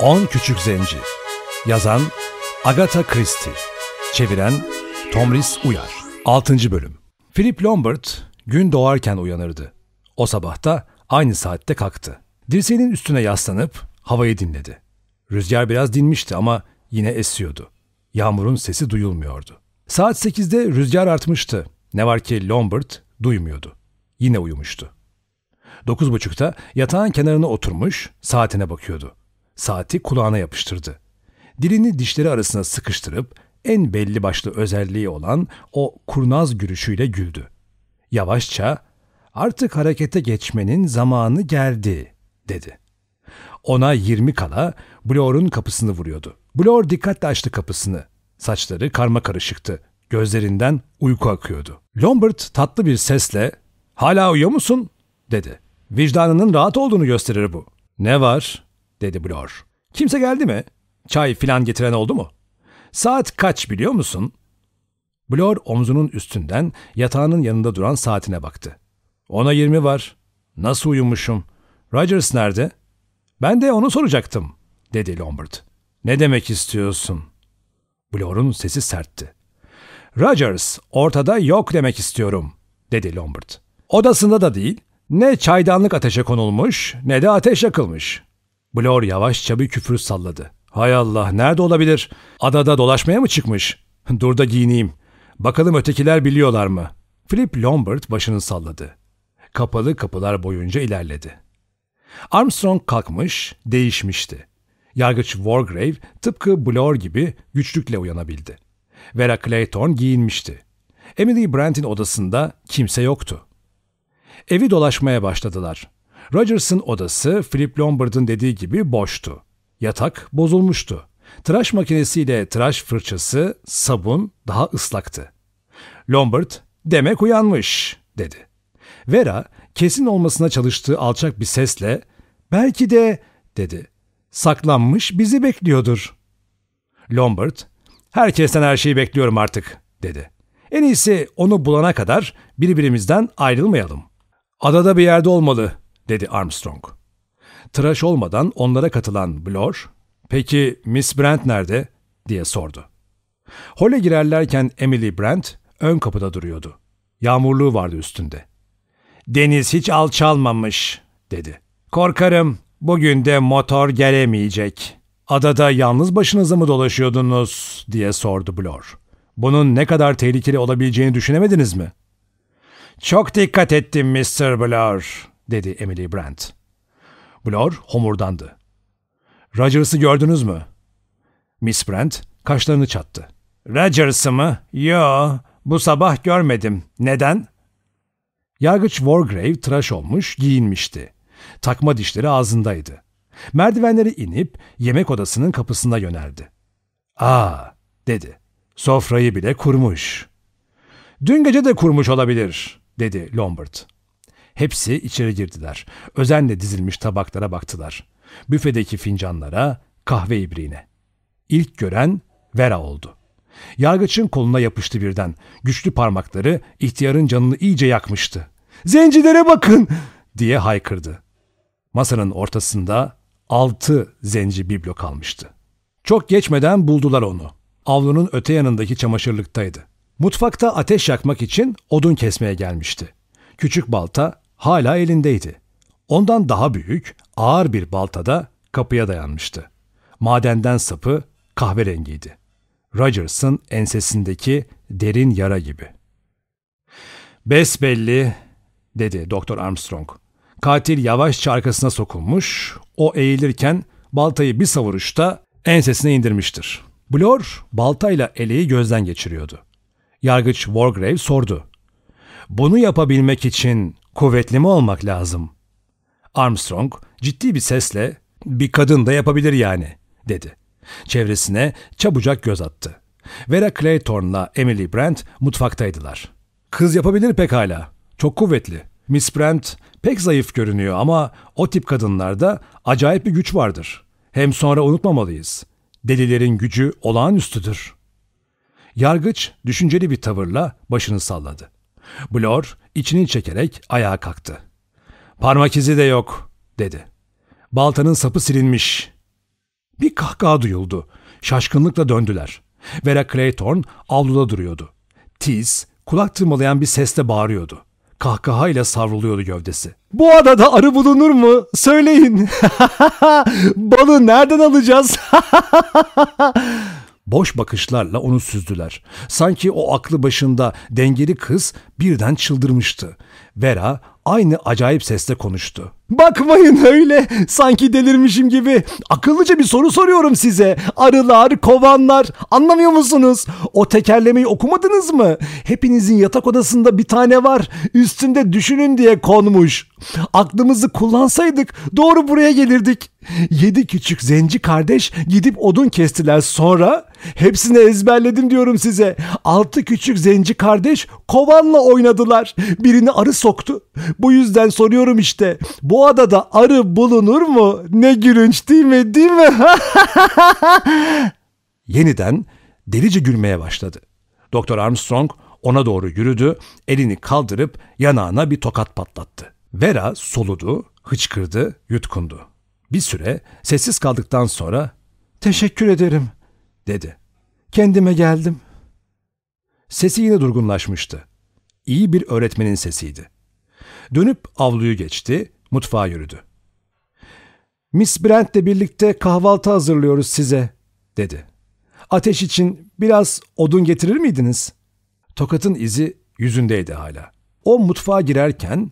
On Küçük Zenci Yazan Agatha Christie Çeviren Tomris Uyar 6. Bölüm Philip Lombard gün doğarken uyanırdı. O sabah da aynı saatte kalktı. Dirseğinin üstüne yaslanıp havayı dinledi. Rüzgar biraz dinmişti ama yine esiyordu. Yağmurun sesi duyulmuyordu. Saat 8'de rüzgar artmıştı. Ne var ki Lombard duymuyordu. Yine uyumuştu. Dokuz buçukta yatağın kenarına oturmuş saatine bakıyordu. Saati kulağına yapıştırdı. Dilini dişleri arasına sıkıştırıp en belli başlı özelliği olan o kurnaz gülüşüyle güldü. Yavaşça artık harekete geçmenin zamanı geldi dedi. Ona yirmi kala Blor'un kapısını vuruyordu. Blor dikkatle açtı kapısını. Saçları karma karışıktı. Gözlerinden uyku akıyordu. Lombard tatlı bir sesle ''Hala uyuyor musun?'' dedi. ''Vicdanının rahat olduğunu gösterir bu.'' ''Ne var?'' Dedi Blor. ''Kimse geldi mi? Çay filan getiren oldu mu?'' ''Saat kaç biliyor musun?'' Blor omzunun üstünden yatağının yanında duran saatine baktı. ''Ona yirmi var. Nasıl uyumuşum? Rogers nerede?'' ''Ben de onu soracaktım.'' dedi Lombard. ''Ne demek istiyorsun?'' Blor'un sesi sertti. Rogers ortada yok demek istiyorum, dedi Lombard. Odasında da değil, ne çaydanlık ateşe konulmuş ne de ateş yakılmış. Blor yavaşça bir küfür salladı. Hay Allah nerede olabilir? Adada dolaşmaya mı çıkmış? Dur da giyineyim. Bakalım ötekiler biliyorlar mı? Philip Lombard başını salladı. Kapalı kapılar boyunca ilerledi. Armstrong kalkmış, değişmişti. Yargıç Wargrave tıpkı Blor gibi güçlükle uyanabildi. Vera Clayton giyinmişti. Emily Brandt'in odasında kimse yoktu. Evi dolaşmaya başladılar. Rogers'ın odası Philip Lombard'ın dediği gibi boştu. Yatak bozulmuştu. Tıraş makinesiyle tıraş fırçası, sabun daha ıslaktı. Lombard, demek uyanmış, dedi. Vera, kesin olmasına çalıştığı alçak bir sesle, belki de, dedi. Saklanmış bizi bekliyordur. Lombard, herkesten her şeyi bekliyorum artık, dedi. En iyisi onu bulana kadar birbirimizden ayrılmayalım. Adada bir yerde olmalı, dedi Armstrong. Tıraş olmadan onlara katılan Blor, peki Miss Brent nerede, diye sordu. Hole girerlerken Emily Brent ön kapıda duruyordu. Yağmurluğu vardı üstünde. Deniz hiç alçalmamış, dedi. Korkarım bugün de motor gelemeyecek. Adada yalnız başınıza mı dolaşıyordunuz, diye sordu Blor. Bunun ne kadar tehlikeli olabileceğini düşünemediniz mi? Çok dikkat ettim Mr. Blor, dedi Emily Brent. Blor homurdandı. Rogers'ı gördünüz mü? Miss Brent kaşlarını çattı. Rogers'ı mı? Yo, bu sabah görmedim. Neden? Yargıç Wargrave tıraş olmuş, giyinmişti. Takma dişleri ağzındaydı. Merdivenleri inip yemek odasının kapısına yöneldi. Aa, dedi. Sofrayı bile kurmuş. Dün gece de kurmuş olabilir, dedi Lombard. Hepsi içeri girdiler. Özenle dizilmiş tabaklara baktılar. Büfedeki fincanlara, kahve ibriğine. İlk gören Vera oldu. Yargıçın koluna yapıştı birden. Güçlü parmakları ihtiyarın canını iyice yakmıştı. ''Zencilere bakın!'' diye haykırdı. Masanın ortasında altı zenci biblo kalmıştı. Çok geçmeden buldular onu. Avlunun öte yanındaki çamaşırlıktaydı. Mutfakta ateş yakmak için odun kesmeye gelmişti. Küçük balta hala elindeydi. Ondan daha büyük, ağır bir balta da kapıya dayanmıştı. Madenden sapı kahverengiydi. Rogers'ın ensesindeki derin yara gibi. Besbelli, dedi Doktor Armstrong. Katil yavaşça arkasına sokulmuş, o eğilirken baltayı bir savuruşta ensesine indirmiştir. Blor baltayla eleği gözden geçiriyordu. Yargıç Wargrave sordu. Bunu yapabilmek için kuvvetli mi olmak lazım? Armstrong ciddi bir sesle bir kadın da yapabilir yani dedi. Çevresine çabucak göz attı. Vera Clayton'la Emily Brent mutfaktaydılar. Kız yapabilir pekala. Çok kuvvetli. Miss Brent pek zayıf görünüyor ama o tip kadınlarda acayip bir güç vardır. Hem sonra unutmamalıyız. Delilerin gücü olağanüstüdür. Yargıç düşünceli bir tavırla başını salladı. Blor içini çekerek ayağa kalktı. Parmak izi de yok, dedi. Baltanın sapı silinmiş. Bir kahkaha duyuldu. Şaşkınlıkla döndüler. Vera Clayton avluda duruyordu. Tiz, kulak tırmalayan bir sesle bağırıyordu. Kahkahayla savruluyordu gövdesi. Bu adada arı bulunur mu? Söyleyin. Balı nereden alacağız? Boş bakışlarla onu süzdüler. Sanki o aklı başında dengeli kız birden çıldırmıştı. Vera aynı acayip sesle konuştu. Bakmayın öyle. Sanki delirmişim gibi. Akıllıca bir soru soruyorum size. Arılar, kovanlar. Anlamıyor musunuz? O tekerlemeyi okumadınız mı? Hepinizin yatak odasında bir tane var. Üstünde düşünün diye konmuş. Aklımızı kullansaydık doğru buraya gelirdik. Yedi küçük zenci kardeş gidip odun kestiler sonra. Hepsini ezberledim diyorum size. Altı küçük zenci kardeş kovanla oynadılar. Birini arı soktu. Bu yüzden soruyorum işte. Bu adada arı bulunur mu? Ne gülünç değil mi? Değil mi? Yeniden delice gülmeye başladı. Doktor Armstrong ona doğru yürüdü, elini kaldırıp yanağına bir tokat patlattı. Vera soludu, hıçkırdı, yutkundu. Bir süre sessiz kaldıktan sonra "Teşekkür ederim." dedi. "Kendime geldim." Sesi yine durgunlaşmıştı. İyi bir öğretmenin sesiydi. Dönüp avluyu geçti, mutfağa yürüdü. Miss Brent'le birlikte kahvaltı hazırlıyoruz size, dedi. Ateş için biraz odun getirir miydiniz? Tokat'ın izi yüzündeydi hala. O mutfağa girerken,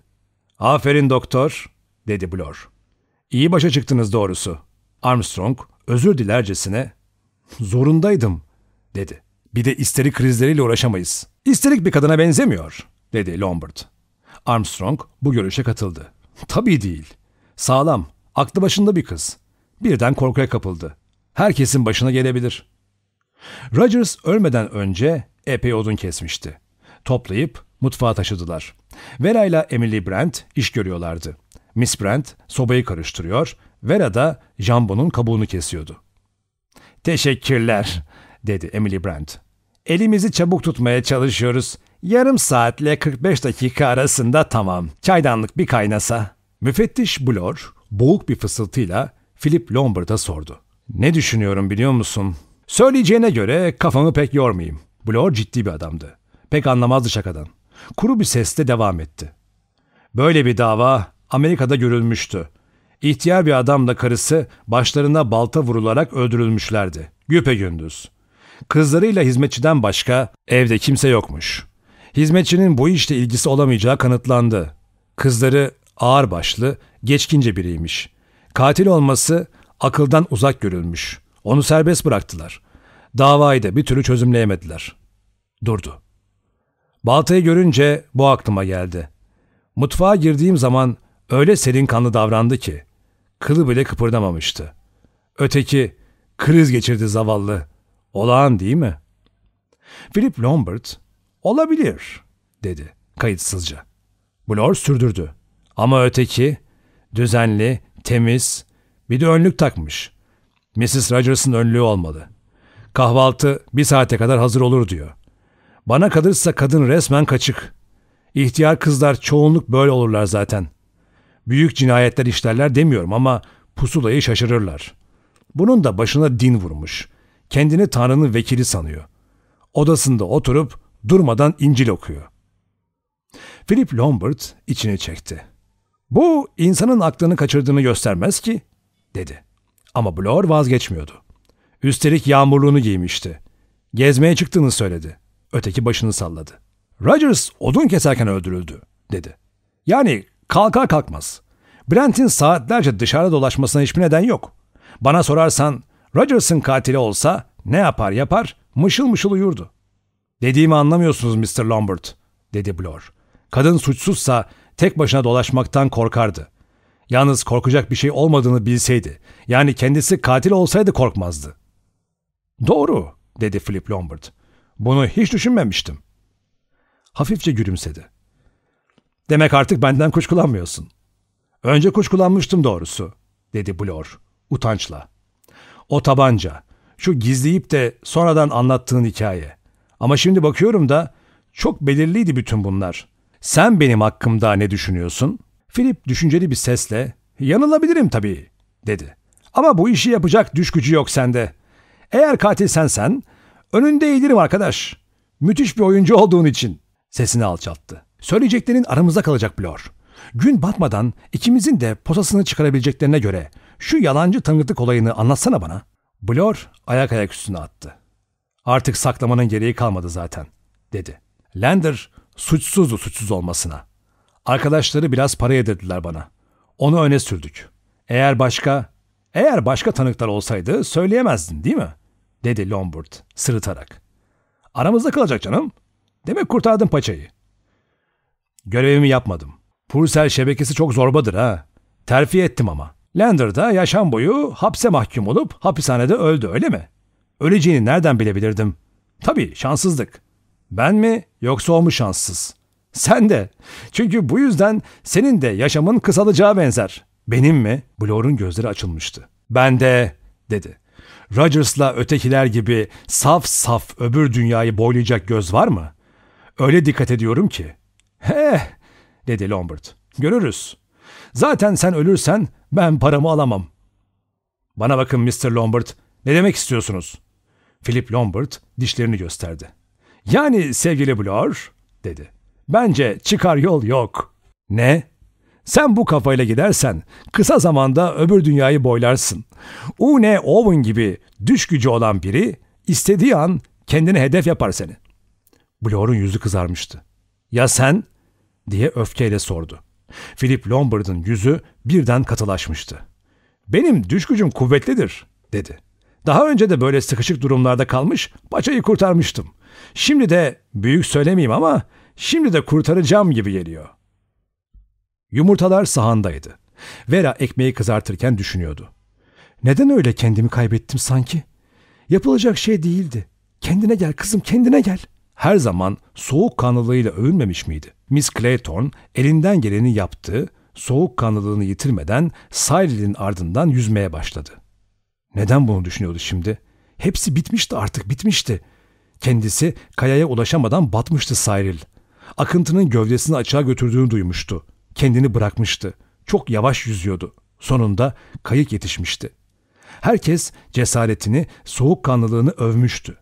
aferin doktor, dedi Blor. İyi başa çıktınız doğrusu. Armstrong özür dilercesine, zorundaydım, dedi. Bir de isterik krizleriyle uğraşamayız. İsterik bir kadına benzemiyor, dedi Lombard. Armstrong bu görüşe katıldı. Tabii değil. Sağlam, aklı başında bir kız. Birden korkuya kapıldı. Herkesin başına gelebilir. Rogers ölmeden önce epey odun kesmişti. Toplayıp mutfağa taşıdılar. Vera ile Emily Brent iş görüyorlardı. Miss Brent sobayı karıştırıyor, Vera da jambonun kabuğunu kesiyordu. Teşekkürler, dedi Emily Brent. Elimizi çabuk tutmaya çalışıyoruz. Yarım saatle 45 dakika arasında tamam. Çaydanlık bir kaynasa. Müfettiş Blor boğuk bir fısıltıyla Philip Lombard'a sordu. Ne düşünüyorum biliyor musun? Söyleyeceğine göre kafamı pek yormayayım. Blor ciddi bir adamdı. Pek anlamazdı şakadan. Kuru bir sesle devam etti. Böyle bir dava Amerika'da görülmüştü. İhtiyar bir adamla karısı başlarına balta vurularak öldürülmüşlerdi. Güpe gündüz. Kızlarıyla hizmetçiden başka evde kimse yokmuş. Hizmetçinin bu işle ilgisi olamayacağı kanıtlandı. Kızları ağırbaşlı, geçkince biriymiş. Katil olması akıldan uzak görülmüş. Onu serbest bıraktılar. Davayı da bir türlü çözümleyemediler. Durdu. Baltayı görünce bu aklıma geldi. Mutfağa girdiğim zaman öyle serin kanlı davrandı ki kılı bile kıpırdamamıştı. Öteki kriz geçirdi zavallı. Olağan değil mi? Philip Lombard, olabilir, dedi kayıtsızca. Blor sürdürdü. Ama öteki, düzenli, temiz, bir de önlük takmış. Mrs. Rogers'ın önlüğü olmalı. Kahvaltı bir saate kadar hazır olur diyor. Bana kalırsa kadın resmen kaçık. İhtiyar kızlar çoğunluk böyle olurlar zaten. Büyük cinayetler işlerler demiyorum ama pusulayı şaşırırlar. Bunun da başına din vurmuş. Kendini Tanrı'nın vekili sanıyor. Odasında oturup durmadan İncil okuyor. Philip Lombard içini çekti. Bu insanın aklını kaçırdığını göstermez ki, dedi. Ama Blor vazgeçmiyordu. Üstelik yağmurluğunu giymişti. Gezmeye çıktığını söyledi. Öteki başını salladı. Rogers odun keserken öldürüldü, dedi. Yani kalkar kalkmaz. Brent'in saatlerce dışarıda dolaşmasına hiçbir neden yok. Bana sorarsan Rogers'ın katili olsa ne yapar yapar mışıl mışıl uyurdu. Dediğimi anlamıyorsunuz Mr. Lombard, dedi Blor. Kadın suçsuzsa tek başına dolaşmaktan korkardı. Yalnız korkacak bir şey olmadığını bilseydi, yani kendisi katil olsaydı korkmazdı. Doğru, dedi Philip Lombard. Bunu hiç düşünmemiştim. Hafifçe gülümsedi. Demek artık benden kuşkulanmıyorsun. Önce kuşkulanmıştım doğrusu, dedi Blor, utançla. O tabanca, şu gizleyip de sonradan anlattığın hikaye. Ama şimdi bakıyorum da çok belirliydi bütün bunlar. Sen benim hakkımda ne düşünüyorsun? Philip düşünceli bir sesle yanılabilirim tabii dedi. Ama bu işi yapacak düş gücü yok sende. Eğer katil sensen önünde eğilirim arkadaş. Müthiş bir oyuncu olduğun için. Sesini alçalttı. Söyleyeceklerin aramızda kalacak Blor. Gün batmadan ikimizin de posasını çıkarabileceklerine göre şu yalancı tanıklık olayını anlatsana bana. Blor ayak ayak üstüne attı. Artık saklamanın gereği kalmadı zaten, dedi. Lander suçsuzdu suçsuz olmasına. Arkadaşları biraz para yedirdiler bana. Onu öne sürdük. Eğer başka, eğer başka tanıklar olsaydı söyleyemezdin değil mi? Dedi Lombard sırıtarak. Aramızda kalacak canım. Demek kurtardın paçayı. Görevimi yapmadım. Purcell şebekesi çok zorbadır ha. Terfi ettim ama. Lander da yaşam boyu hapse mahkum olup hapishanede öldü öyle mi? Öleceğini nereden bilebilirdim? Tabii şanssızlık. Ben mi yoksa o mu şanssız? Sen de. Çünkü bu yüzden senin de yaşamın kısalacağı benzer. Benim mi? Blor'un gözleri açılmıştı. Ben de dedi. Rogers'la ötekiler gibi saf saf öbür dünyayı boylayacak göz var mı? Öyle dikkat ediyorum ki. He, dedi Lombard. Görürüz. Zaten sen ölürsen ben paramı alamam. Bana bakın Mr. Lombard. Ne demek istiyorsunuz? Philip Lombard dişlerini gösterdi. Yani sevgili Blor, dedi. Bence çıkar yol yok. Ne? Sen bu kafayla gidersen kısa zamanda öbür dünyayı boylarsın. Une Owen gibi düş gücü olan biri istediği an kendine hedef yapar seni. Blor'un yüzü kızarmıştı. Ya sen? diye öfkeyle sordu. Philip Lombard'ın yüzü birden katılaşmıştı. Benim düş gücüm kuvvetlidir, dedi. Daha önce de böyle sıkışık durumlarda kalmış, paçayı kurtarmıştım. Şimdi de, büyük söylemeyeyim ama, şimdi de kurtaracağım gibi geliyor. Yumurtalar sahandaydı. Vera ekmeği kızartırken düşünüyordu. Neden öyle kendimi kaybettim sanki? Yapılacak şey değildi. Kendine gel kızım, kendine gel. Her zaman soğukkanlılığıyla övünmemiş miydi? Miss Clayton elinden geleni yaptı, soğukkanlılığını yitirmeden Cyril'in ardından yüzmeye başladı. Neden bunu düşünüyordu şimdi? Hepsi bitmişti artık bitmişti. Kendisi kayaya ulaşamadan batmıştı Cyril. Akıntının gövdesini açığa götürdüğünü duymuştu. Kendini bırakmıştı. Çok yavaş yüzüyordu. Sonunda kayık yetişmişti. Herkes cesaretini, soğukkanlılığını övmüştü.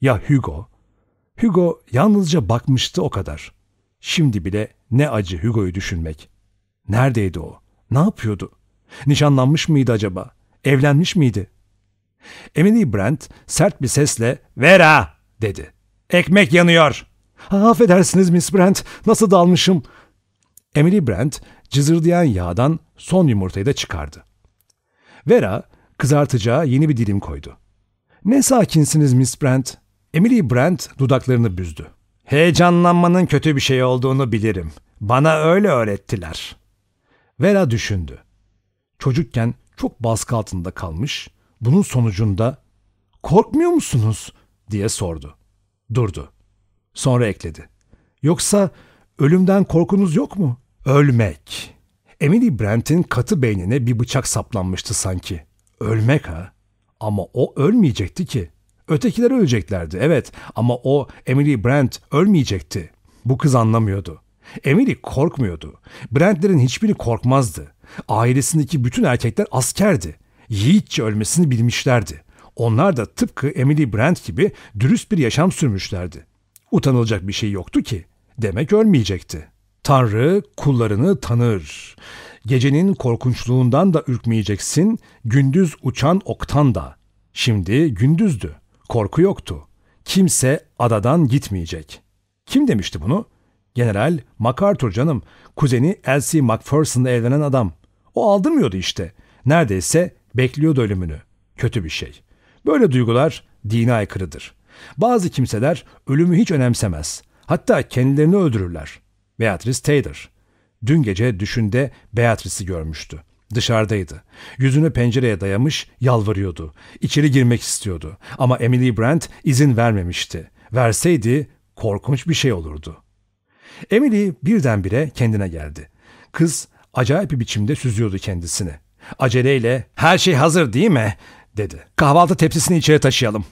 Ya Hugo? Hugo yalnızca bakmıştı o kadar. Şimdi bile ne acı Hugo'yu düşünmek. Neredeydi o? Ne yapıyordu? Nişanlanmış mıydı acaba? Evlenmiş miydi? Emily Brent sert bir sesle ''Vera!'' dedi. ''Ekmek yanıyor!'' ''Affedersiniz Miss Brent, nasıl dalmışım?'' Emily Brent cızırdayan yağdan son yumurtayı da çıkardı. Vera kızartacağı yeni bir dilim koydu. ''Ne sakinsiniz Miss Brent?'' Emily Brent dudaklarını büzdü. ''Heyecanlanmanın kötü bir şey olduğunu bilirim. Bana öyle öğrettiler.'' Vera düşündü. Çocukken çok baskı altında kalmış, bunun sonucunda ''Korkmuyor musunuz?'' diye sordu. Durdu. Sonra ekledi. ''Yoksa ölümden korkunuz yok mu?'' Ölmek. Emily Brent'in katı beynine bir bıçak saplanmıştı sanki. Ölmek ha? Ama o ölmeyecekti ki. Ötekiler öleceklerdi evet ama o Emily Brent ölmeyecekti. Bu kız anlamıyordu. Emily korkmuyordu. Brent'lerin hiçbiri korkmazdı. Ailesindeki bütün erkekler askerdi. Yiğitçe ölmesini bilmişlerdi. Onlar da tıpkı Emily Brent gibi dürüst bir yaşam sürmüşlerdi. Utanılacak bir şey yoktu ki. Demek ölmeyecekti. Tanrı kullarını tanır. Gecenin korkunçluğundan da ürkmeyeceksin, gündüz uçan oktan da. Şimdi gündüzdü. Korku yoktu. Kimse adadan gitmeyecek. Kim demişti bunu? General MacArthur canım. Kuzeni Elsie MacPherson'la evlenen adam. O aldırmıyordu işte. Neredeyse bekliyordu ölümünü. Kötü bir şey. Böyle duygular dine aykırıdır. Bazı kimseler ölümü hiç önemsemez. Hatta kendilerini öldürürler. Beatrice Taylor. Dün gece düşünde Beatrice'i görmüştü. Dışarıdaydı. Yüzünü pencereye dayamış yalvarıyordu. İçeri girmek istiyordu. Ama Emily Brent izin vermemişti. Verseydi korkunç bir şey olurdu. Emily birdenbire kendine geldi. Kız acayip bir biçimde süzüyordu kendisini. Aceleyle her şey hazır değil mi? dedi. Kahvaltı tepsisini içeri taşıyalım.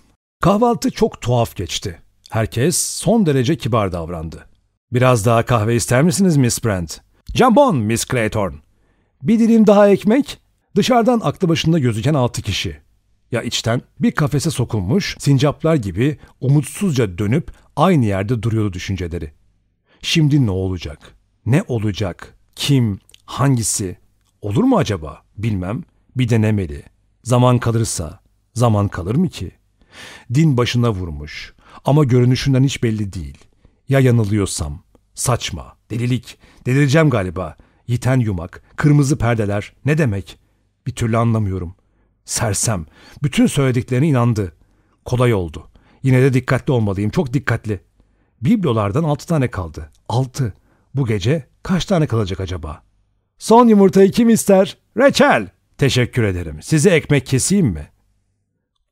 Kahvaltı çok tuhaf geçti. Herkes son derece kibar davrandı. Biraz daha kahve ister misiniz Miss Brent? Jambon Miss Clayton. Bir dilim daha ekmek? Dışarıdan aklı başında gözüken altı kişi. Ya içten bir kafese sokulmuş sincaplar gibi umutsuzca dönüp aynı yerde duruyordu düşünceleri. Şimdi ne olacak? Ne olacak? Kim? Hangisi? Olur mu acaba? Bilmem. Bir denemeli. Zaman kalırsa. Zaman kalır mı ki? Din başına vurmuş. Ama görünüşünden hiç belli değil. Ya yanılıyorsam? Saçma, delilik, delireceğim galiba. Yiten yumak, kırmızı perdeler ne demek? Bir türlü anlamıyorum. Sersem, bütün söylediklerine inandı. Kolay oldu. Yine de dikkatli olmalıyım, çok dikkatli. Biblolardan altı tane kaldı. Altı. Bu gece kaç tane kalacak acaba? Son yumurtayı kim ister? Reçel. Teşekkür ederim. Size ekmek keseyim mi?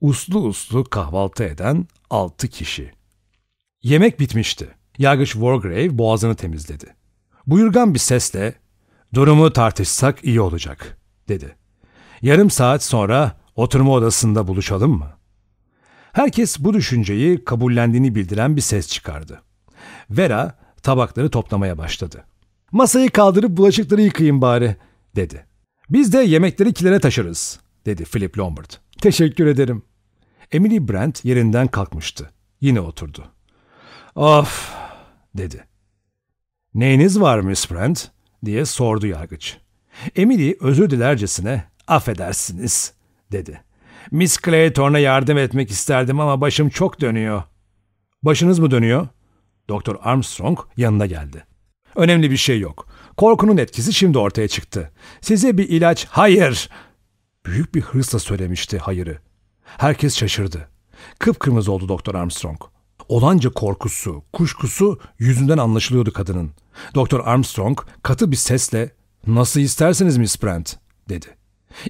Uslu uslu kahvaltı eden altı kişi. Yemek bitmişti. Yargıç Wargrave boğazını temizledi. Buyurgan bir sesle ''Durumu tartışsak iyi olacak.'' dedi. ''Yarım saat sonra oturma odasında buluşalım mı?'' Herkes bu düşünceyi kabullendiğini bildiren bir ses çıkardı. Vera tabakları toplamaya başladı. ''Masayı kaldırıp bulaşıkları yıkayın bari.'' dedi. ''Biz de yemekleri kilere taşırız.'' dedi Philip Lombard. ''Teşekkür ederim.'' Emily Brent yerinden kalkmıştı. Yine oturdu. ''Of!'' dedi. ''Neyiniz var Miss Brent?'' diye sordu yargıç. Emily özür dilercesine ''Affedersiniz'' dedi. ''Miss Clayton'a yardım etmek isterdim ama başım çok dönüyor.'' ''Başınız mı dönüyor?'' Doktor Armstrong yanına geldi. ''Önemli bir şey yok. Korkunun etkisi şimdi ortaya çıktı. Size bir ilaç... Hayır!'' Büyük bir hırsla söylemişti hayırı. Herkes şaşırdı. Kıpkırmızı oldu Doktor Armstrong. Olanca korkusu, kuşkusu yüzünden anlaşılıyordu kadının. Doktor Armstrong katı bir sesle ''Nasıl isterseniz Miss Brent?'' dedi.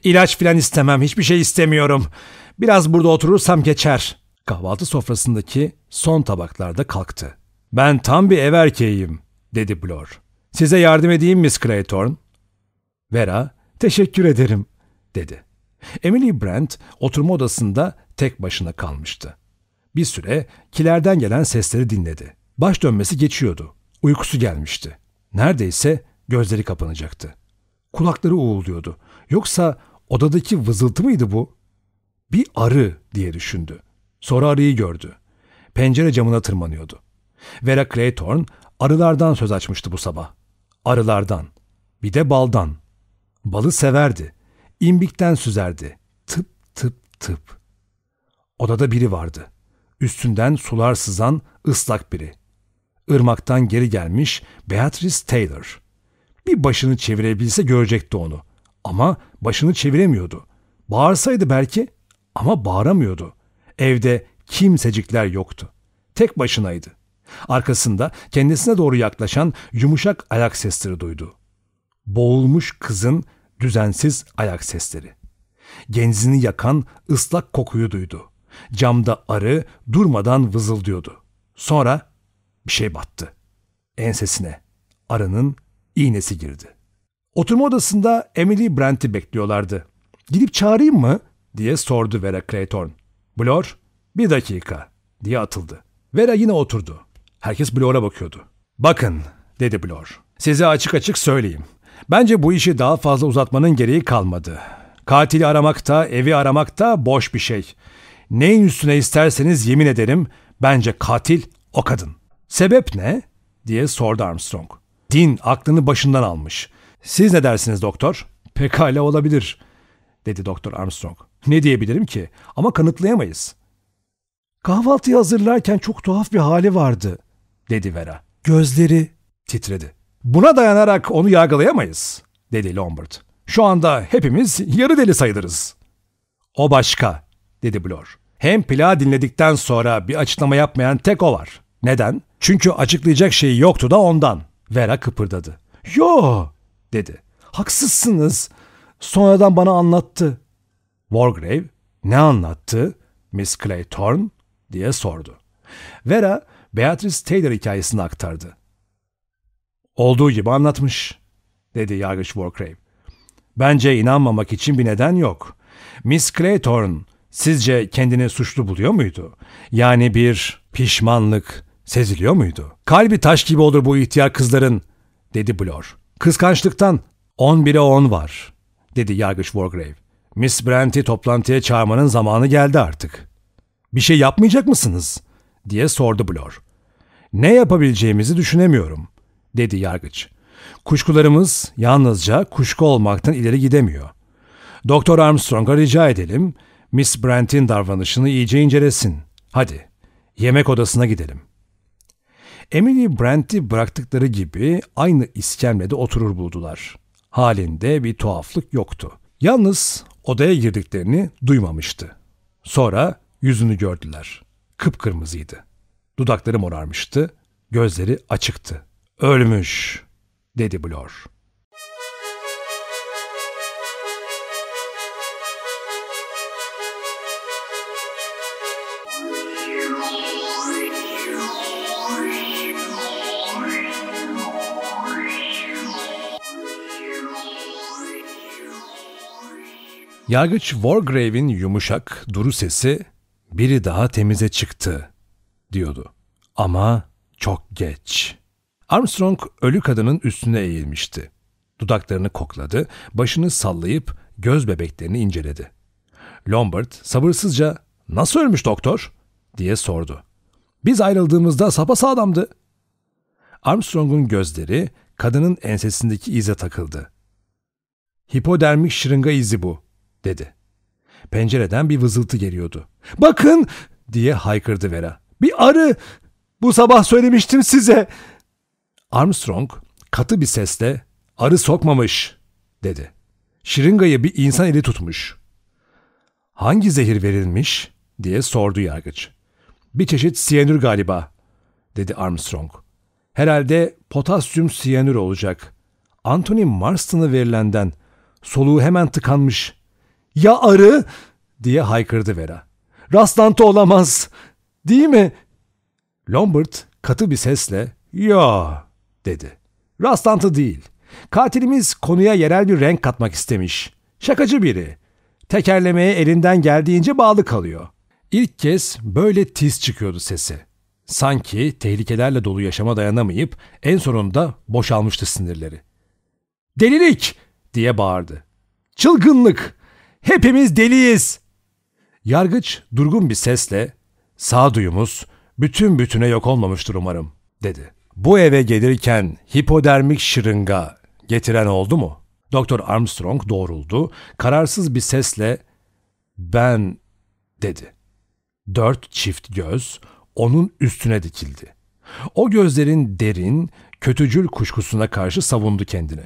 ''İlaç filan istemem, hiçbir şey istemiyorum. Biraz burada oturursam geçer.'' Kahvaltı sofrasındaki son tabaklarda kalktı. ''Ben tam bir ev erkeğiyim.'' Dedi Blor. ''Size yardım edeyim Miss Clayton?'' Vera ''Teşekkür ederim.'' dedi. Emily Brent oturma odasında tek başına kalmıştı. Bir süre kilerden gelen sesleri dinledi. Baş dönmesi geçiyordu. Uykusu gelmişti. Neredeyse gözleri kapanacaktı. Kulakları uğulduyordu. Yoksa odadaki vızıltı mıydı bu? Bir arı diye düşündü. Sonra arıyı gördü. Pencere camına tırmanıyordu. Vera Clayton arılardan söz açmıştı bu sabah. Arılardan. Bir de baldan. Balı severdi. İmbikten süzerdi. Tıp tıp tıp. Odada biri vardı. Üstünden sular sızan ıslak biri. Irmaktan geri gelmiş Beatrice Taylor. Bir başını çevirebilse görecekti onu. Ama başını çeviremiyordu. Bağırsaydı belki ama bağıramıyordu. Evde kimsecikler yoktu. Tek başınaydı. Arkasında kendisine doğru yaklaşan yumuşak ayak sesleri duydu. Boğulmuş kızın düzensiz ayak sesleri. Genzini yakan ıslak kokuyu duydu. Camda arı durmadan vızıldıyordu. Sonra bir şey battı. Ensesine arının iğnesi girdi. Oturma odasında Emily Brent'i bekliyorlardı. Gidip çağırayım mı? diye sordu Vera Clayton. Blor, bir dakika diye atıldı. Vera yine oturdu. Herkes Blor'a bakıyordu. Bakın, dedi Blor. Size açık açık söyleyeyim. Bence bu işi daha fazla uzatmanın gereği kalmadı. Katili aramakta, evi aramakta boş bir şey. Neyin üstüne isterseniz yemin ederim bence katil o kadın. Sebep ne? diye sordu Armstrong. Din aklını başından almış. Siz ne dersiniz doktor? Pekala olabilir, dedi Doktor Armstrong. Ne diyebilirim ki? Ama kanıtlayamayız. Kahvaltıyı hazırlarken çok tuhaf bir hali vardı, dedi Vera. Gözleri titredi. Buna dayanarak onu yargılayamayız, dedi Lombard. Şu anda hepimiz yarı deli sayılırız. O başka, dedi Blor. Hem plağı dinledikten sonra bir açıklama yapmayan tek o var. Neden? Çünkü açıklayacak şeyi yoktu da ondan. Vera kıpırdadı. Yo, dedi. Haksızsınız. Sonradan bana anlattı. Wargrave, ne anlattı? Miss Claytorn diye sordu. Vera, Beatrice Taylor hikayesini aktardı. Olduğu gibi anlatmış, dedi yargıç Wargrave. Bence inanmamak için bir neden yok. Miss Claytorn sizce kendini suçlu buluyor muydu? Yani bir pişmanlık seziliyor muydu? Kalbi taş gibi olur bu ihtiyar kızların, dedi Blor. Kıskançlıktan 11'e 10 var. dedi yargıç Wargrave. Miss Brent'i toplantıya çağırmanın zamanı geldi artık. Bir şey yapmayacak mısınız? Diye sordu Blor. Ne yapabileceğimizi düşünemiyorum, dedi yargıç. Kuşkularımız yalnızca kuşku olmaktan ileri gidemiyor. Doktor Armstrong'a rica edelim, Miss Brent'in davranışını iyice incelesin. Hadi, yemek odasına gidelim. Emily Brent'i bıraktıkları gibi aynı iskemlede oturur buldular. Halinde bir tuhaflık yoktu. Yalnız odaya girdiklerini duymamıştı. Sonra yüzünü gördüler. Kıpkırmızıydı. Dudakları morarmıştı, gözleri açıktı. Ölmüş, dedi Blor. Yargıç Wargrave'in yumuşak, duru sesi biri daha temize çıktı diyordu. Ama çok geç. Armstrong ölü kadının üstüne eğilmişti. Dudaklarını kokladı, başını sallayıp göz bebeklerini inceledi. Lombard sabırsızca ''Nasıl ölmüş doktor?'' diye sordu. ''Biz ayrıldığımızda sapasağlamdı.'' Armstrong'un gözleri kadının ensesindeki ize takıldı. ''Hipodermik şırınga izi bu.'' dedi. Pencereden bir vızıltı geliyordu. ''Bakın!'' diye haykırdı Vera. ''Bir arı! Bu sabah söylemiştim size!'' Armstrong katı bir sesle arı sokmamış dedi. Şırıngayı bir insan eli tutmuş. Hangi zehir verilmiş diye sordu yargıç. Bir çeşit siyanür galiba dedi Armstrong. Herhalde potasyum siyanür olacak. Anthony Marston'a verilenden soluğu hemen tıkanmış. Ya arı diye haykırdı Vera. Rastlantı olamaz değil mi? Lombard katı bir sesle ya dedi. Rastlantı değil. Katilimiz konuya yerel bir renk katmak istemiş. Şakacı biri. Tekerlemeye elinden geldiğince bağlı kalıyor. İlk kez böyle tiz çıkıyordu sesi. Sanki tehlikelerle dolu yaşama dayanamayıp en sonunda boşalmıştı sinirleri. Delilik diye bağırdı. Çılgınlık. Hepimiz deliyiz. Yargıç durgun bir sesle sağduyumuz bütün bütüne yok olmamıştır umarım dedi. Bu eve gelirken hipodermik şırınga getiren oldu mu? Doktor Armstrong doğruldu. Kararsız bir sesle ben dedi. Dört çift göz onun üstüne dikildi. O gözlerin derin, kötücül kuşkusuna karşı savundu kendini.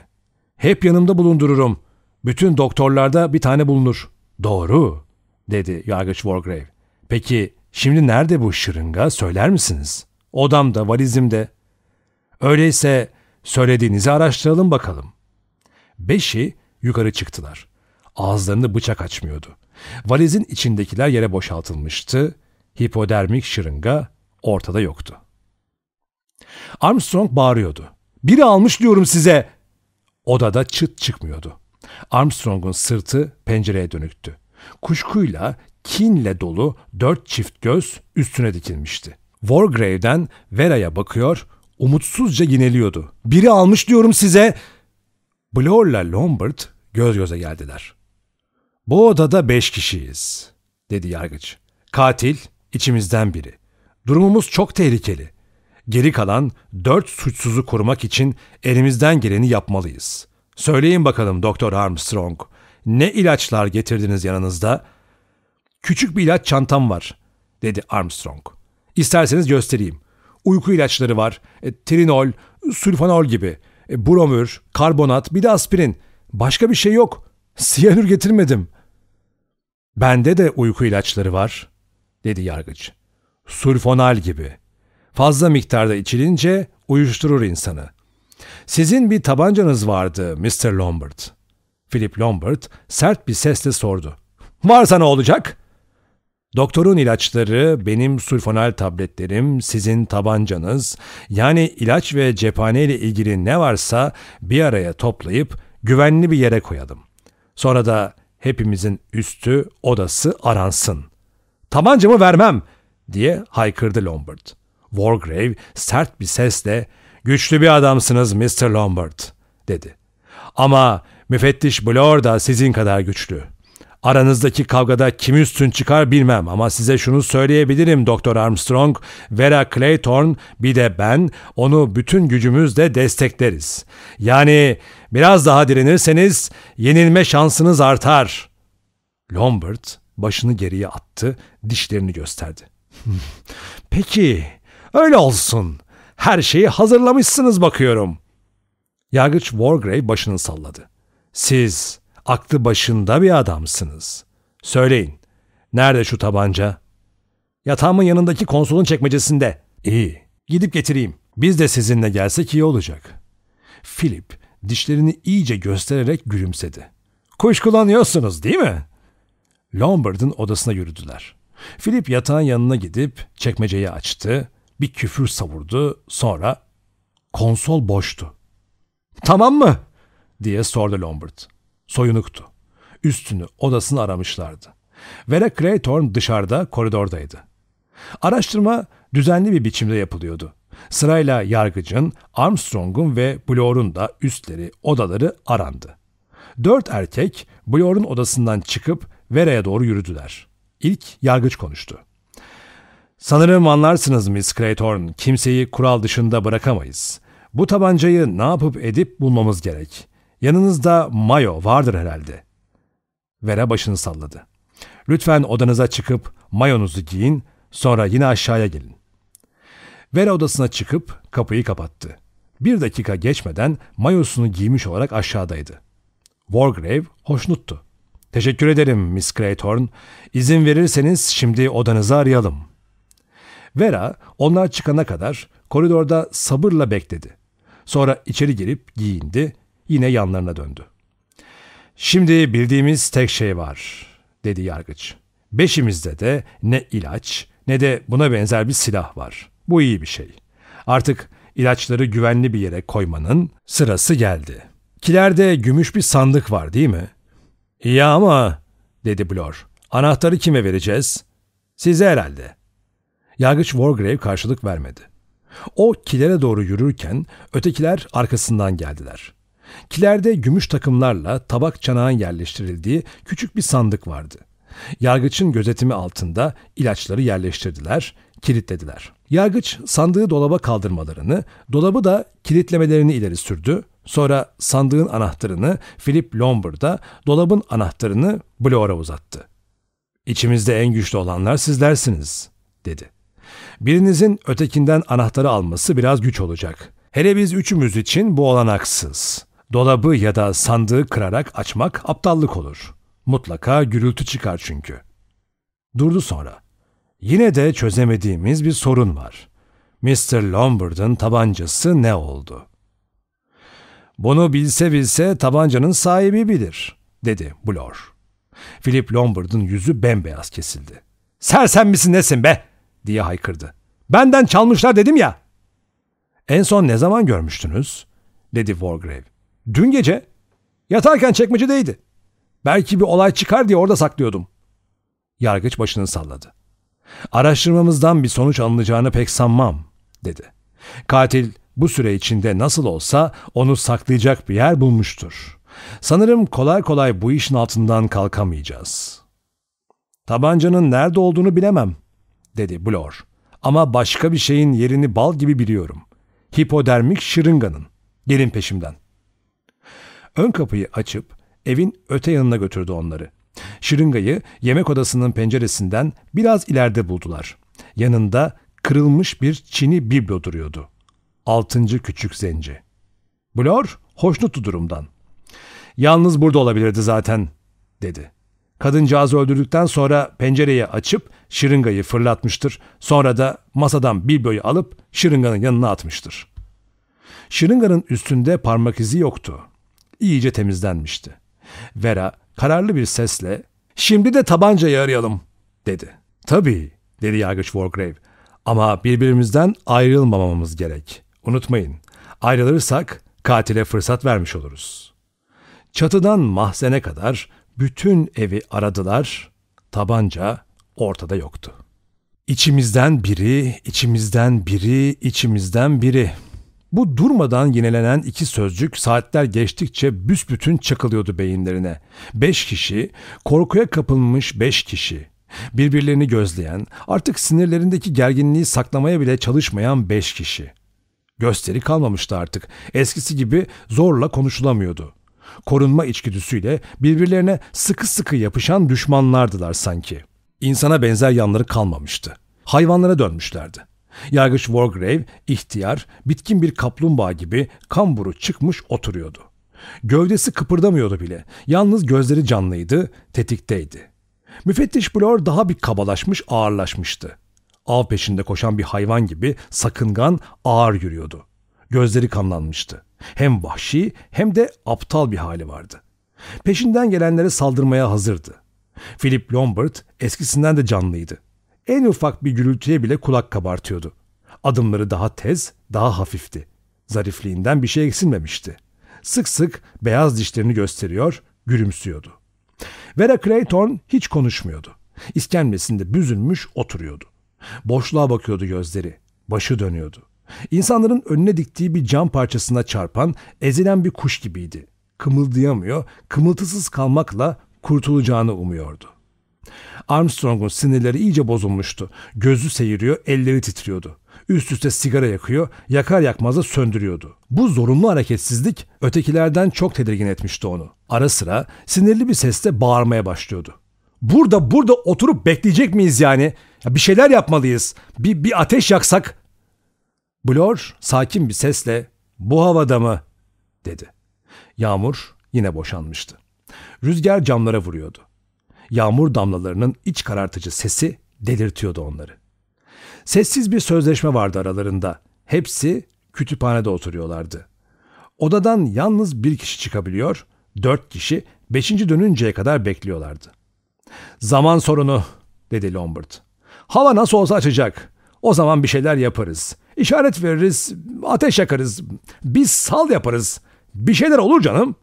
Hep yanımda bulundururum. Bütün doktorlarda bir tane bulunur. Doğru, dedi yargıç Wargrave. Peki şimdi nerede bu şırınga söyler misiniz? Odamda, valizimde. Öyleyse söylediğinizi araştıralım bakalım. Beşi yukarı çıktılar. Ağızlarını bıçak açmıyordu. Valizin içindekiler yere boşaltılmıştı. Hipodermik şırınga ortada yoktu. Armstrong bağırıyordu. Biri almış diyorum size. Odada çıt çıkmıyordu. Armstrong'un sırtı pencereye dönüktü. Kuşkuyla, kinle dolu dört çift göz üstüne dikilmişti. Wargrave'den Vera'ya bakıyor, umutsuzca yineliyordu. Biri almış diyorum size. Blor'la Lombard göz göze geldiler. Bu odada beş kişiyiz, dedi yargıç. Katil içimizden biri. Durumumuz çok tehlikeli. Geri kalan dört suçsuzu korumak için elimizden geleni yapmalıyız. Söyleyin bakalım Doktor Armstrong, ne ilaçlar getirdiniz yanınızda? Küçük bir ilaç çantam var, dedi Armstrong. İsterseniz göstereyim. Uyku ilaçları var, e, trinol, sulfanol gibi, e, bromür, karbonat, bir de aspirin. Başka bir şey yok. Siyanür getirmedim. Bende de uyku ilaçları var, dedi yargıç. Sulfonal gibi. Fazla miktarda içilince uyuşturur insanı. Sizin bir tabancanız vardı Mr. Lombard. Philip Lombard sert bir sesle sordu. Varsa ne olacak? Doktorun ilaçları, benim sulfonal tabletlerim, sizin tabancanız, yani ilaç ve cephane ile ilgili ne varsa bir araya toplayıp güvenli bir yere koyalım. Sonra da hepimizin üstü, odası aransın. Tabancamı vermem diye haykırdı Lombard. Wargrave sert bir sesle güçlü bir adamsınız Mr. Lombard dedi. Ama Müfettiş Blor da sizin kadar güçlü. Aranızdaki kavgada kim üstün çıkar bilmem ama size şunu söyleyebilirim Doktor Armstrong, Vera Clayton bir de ben onu bütün gücümüzle destekleriz. Yani biraz daha direnirseniz yenilme şansınız artar. Lombard başını geriye attı, dişlerini gösterdi. Peki, öyle olsun. Her şeyi hazırlamışsınız bakıyorum. Yargıç Wargrave başını salladı. Siz aklı başında bir adamsınız. Söyleyin, nerede şu tabanca? Yatağımın yanındaki konsolun çekmecesinde. İyi, gidip getireyim. Biz de sizinle gelsek iyi olacak. Philip dişlerini iyice göstererek gülümsedi. Kuşkulanıyorsunuz değil mi? Lombard'ın odasına yürüdüler. Philip yatağın yanına gidip çekmeceyi açtı, bir küfür savurdu, sonra konsol boştu. Tamam mı? diye sordu Lombard. Soyunuktu. Üstünü, odasını aramışlardı. Vera Craythorne dışarıda, koridordaydı. Araştırma düzenli bir biçimde yapılıyordu. Sırayla yargıcın, Armstrong'un ve Blor'un da üstleri, odaları arandı. Dört erkek Blor'un odasından çıkıp Vera'ya doğru yürüdüler. İlk yargıç konuştu. Sanırım anlarsınız Miss Craythorne, kimseyi kural dışında bırakamayız. Bu tabancayı ne yapıp edip bulmamız gerek. Yanınızda mayo vardır herhalde. Vera başını salladı. Lütfen odanıza çıkıp mayonuzu giyin, sonra yine aşağıya gelin. Vera odasına çıkıp kapıyı kapattı. Bir dakika geçmeden mayosunu giymiş olarak aşağıdaydı. Wargrave hoşnuttu. Teşekkür ederim Miss Craythorne. İzin verirseniz şimdi odanızı arayalım. Vera onlar çıkana kadar koridorda sabırla bekledi. Sonra içeri girip giyindi, yine yanlarına döndü. Şimdi bildiğimiz tek şey var, dedi yargıç. Beşimizde de ne ilaç ne de buna benzer bir silah var. Bu iyi bir şey. Artık ilaçları güvenli bir yere koymanın sırası geldi. Kilerde gümüş bir sandık var değil mi? İyi ama, dedi Blor. Anahtarı kime vereceğiz? Size herhalde. Yargıç Wargrave karşılık vermedi. O kilere doğru yürürken ötekiler arkasından geldiler. Kilerde gümüş takımlarla tabak çanağın yerleştirildiği küçük bir sandık vardı. Yargıçın gözetimi altında ilaçları yerleştirdiler, kilitlediler. Yargıç sandığı dolaba kaldırmalarını, dolabı da kilitlemelerini ileri sürdü. Sonra sandığın anahtarını Philip Lombard'a, dolabın anahtarını Blor'a uzattı. İçimizde en güçlü olanlar sizlersiniz, dedi. Birinizin ötekinden anahtarı alması biraz güç olacak. Hele biz üçümüz için bu olanaksız. Dolabı ya da sandığı kırarak açmak aptallık olur. Mutlaka gürültü çıkar çünkü. Durdu sonra. Yine de çözemediğimiz bir sorun var. Mr. Lombard'ın tabancası ne oldu? Bunu bilse bilse tabancanın sahibi bilir, dedi Blor. Philip Lombard'ın yüzü bembeyaz kesildi. Sersem misin nesin be? Diye haykırdı. Benden çalmışlar dedim ya. En son ne zaman görmüştünüz? dedi Wargrave. Dün gece. Yatarken çekmecedeydi. Belki bir olay çıkar diye orada saklıyordum. Yargıç başını salladı. Araştırmamızdan bir sonuç alınacağını pek sanmam, dedi. Katil bu süre içinde nasıl olsa onu saklayacak bir yer bulmuştur. Sanırım kolay kolay bu işin altından kalkamayacağız. Tabancanın nerede olduğunu bilemem, dedi Blor. Ama başka bir şeyin yerini bal gibi biliyorum. Hipodermik şırınganın. Gelin peşimden. Ön kapıyı açıp evin öte yanına götürdü onları. Şırıngayı yemek odasının penceresinden biraz ileride buldular. Yanında kırılmış bir Çin'i biblo duruyordu. Altıncı küçük zenci. Blor hoşnuttu durumdan. Yalnız burada olabilirdi zaten, dedi. Kadıncağızı öldürdükten sonra pencereyi açıp şırıngayı fırlatmıştır. Sonra da masadan bibloyu alıp şırınganın yanına atmıştır. Şırınganın üstünde parmak izi yoktu. İyice temizlenmişti. Vera kararlı bir sesle ''Şimdi de tabancayı arayalım'' dedi. ''Tabii'' dedi yargıç Wargrave. ''Ama birbirimizden ayrılmamamız gerek. Unutmayın, ayrılırsak katile fırsat vermiş oluruz.'' Çatıdan mahzene kadar bütün evi aradılar, tabanca ortada yoktu. İçimizden biri, içimizden biri, içimizden biri. Bu durmadan yinelenen iki sözcük saatler geçtikçe büsbütün çakılıyordu beyinlerine. Beş kişi, korkuya kapılmış beş kişi. Birbirlerini gözleyen, artık sinirlerindeki gerginliği saklamaya bile çalışmayan beş kişi. Gösteri kalmamıştı artık. Eskisi gibi zorla konuşulamıyordu. Korunma içgüdüsüyle birbirlerine sıkı sıkı yapışan düşmanlardılar sanki. İnsana benzer yanları kalmamıştı. Hayvanlara dönmüşlerdi. Yargıç Wargrave, ihtiyar, bitkin bir kaplumbağa gibi kamburu çıkmış oturuyordu. Gövdesi kıpırdamıyordu bile. Yalnız gözleri canlıydı, tetikteydi. Müfettiş Blor daha bir kabalaşmış, ağırlaşmıştı. Av peşinde koşan bir hayvan gibi sakıngan, ağır yürüyordu. Gözleri kanlanmıştı. Hem vahşi hem de aptal bir hali vardı. Peşinden gelenlere saldırmaya hazırdı. Philip Lombard eskisinden de canlıydı. En ufak bir gürültüye bile kulak kabartıyordu. Adımları daha tez, daha hafifti. Zarifliğinden bir şey eksilmemişti. Sık sık beyaz dişlerini gösteriyor, gülümsüyordu. Vera Clayton hiç konuşmuyordu. İskemlesinde büzülmüş oturuyordu. Boşluğa bakıyordu gözleri. Başı dönüyordu. İnsanların önüne diktiği bir cam parçasına çarpan, ezilen bir kuş gibiydi. Kımıldayamıyor, kımıltısız kalmakla kurtulacağını umuyordu. Armstrong'un sinirleri iyice bozulmuştu. Gözü seyiriyor, elleri titriyordu. Üst üste sigara yakıyor, yakar yakmaz da söndürüyordu. Bu zorunlu hareketsizlik ötekilerden çok tedirgin etmişti onu. Ara sıra sinirli bir sesle bağırmaya başlıyordu. Burada burada oturup bekleyecek miyiz yani? Ya bir şeyler yapmalıyız. Bir, bir ateş yaksak. Blor sakin bir sesle bu havada mı dedi. Yağmur yine boşanmıştı. Rüzgar camlara vuruyordu. Yağmur damlalarının iç karartıcı sesi delirtiyordu onları. Sessiz bir sözleşme vardı aralarında. Hepsi kütüphanede oturuyorlardı. Odadan yalnız bir kişi çıkabiliyor, dört kişi beşinci dönünceye kadar bekliyorlardı. Zaman sorunu, dedi Lombard. Hava nasıl olsa açacak. O zaman bir şeyler yaparız. İşaret veririz, ateş yakarız. Biz sal yaparız. Bir şeyler olur canım.